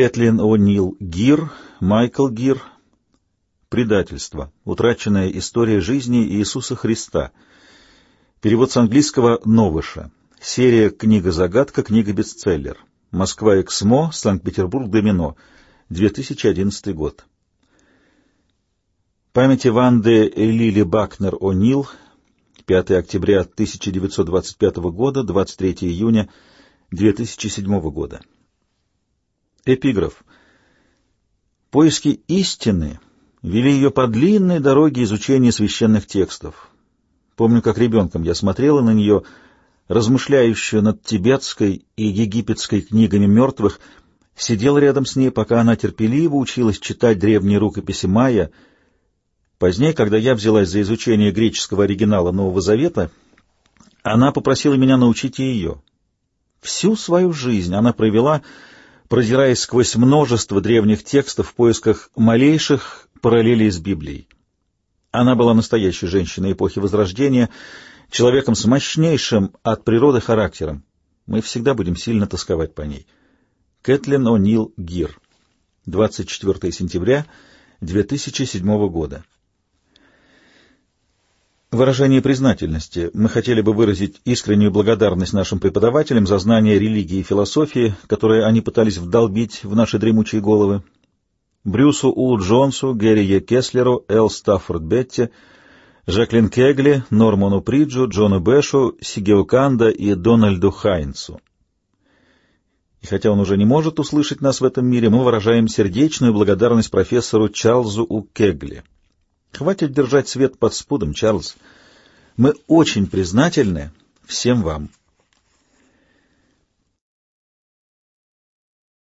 Кэтлин О'Нил Гир, Майкл Гир. Предательство. Утраченная история жизни Иисуса Христа. Перевод с английского Новыша. Серия «Книга-загадка», книга-бестселлер. Москва Эксмо, Санкт-Петербург Домино. 2011 год. Памяти Ванды Лили Бакнер О'Нил. 5 октября 1925 года, 23 июня 2007 года. Эпиграф. Поиски истины вели ее по длинной дороге изучения священных текстов. Помню, как ребенком я смотрела на нее, размышляющую над тибетской и египетской книгами мертвых, сидел рядом с ней, пока она терпеливо училась читать древние рукописи майя. Позднее, когда я взялась за изучение греческого оригинала Нового Завета, она попросила меня научить ее. Всю свою жизнь она провела продираясь сквозь множество древних текстов в поисках малейших параллелей с Библией. Она была настоящей женщиной эпохи Возрождения, человеком с мощнейшим от природы характером. Мы всегда будем сильно тосковать по ней. Кэтлин О'Нил Гир. 24 сентября 2007 года. Выражение признательности. Мы хотели бы выразить искреннюю благодарность нашим преподавателям за знание религии и философии, которые они пытались вдолбить в наши дремучие головы. Брюсу У. Джонсу, Гэри Е. Кеслеру, Эл Стаффорд Бетти, Жаклин Кегли, Норману Приджу, Джону Бэшу, Сигео Канда и Дональду Хайнцу. И хотя он уже не может услышать нас в этом мире, мы выражаем сердечную благодарность профессору Чарльзу У. Кегли. Хватит держать свет под спудом, Чарльз. Мы очень признательны всем вам.